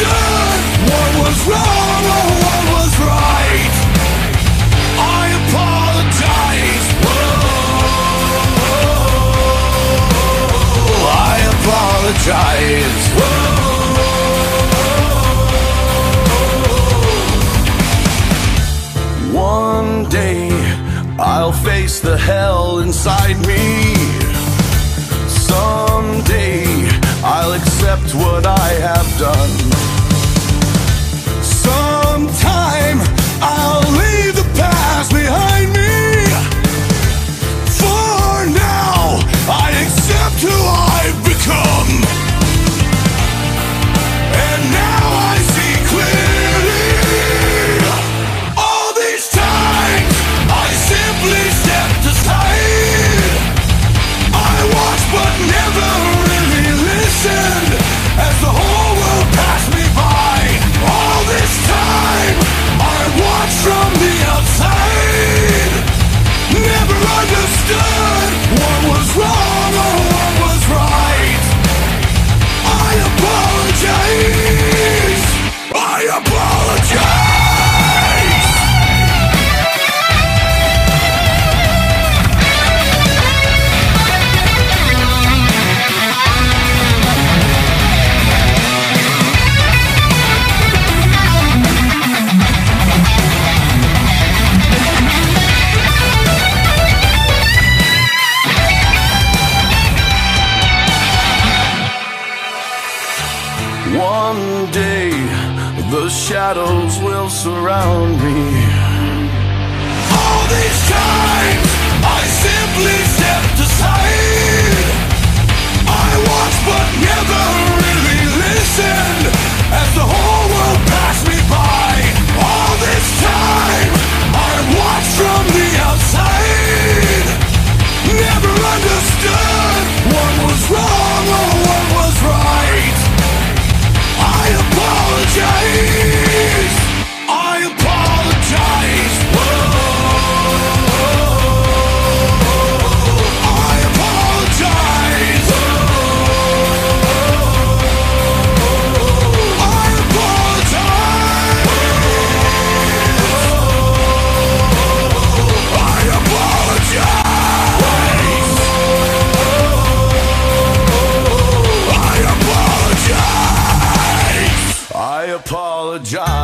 What was wrong or what was right? I apologize. Oh, I apologize. One day I'll face the hell inside me. Someday I'll accept what I have done. One day the shadows will surround me. apologize.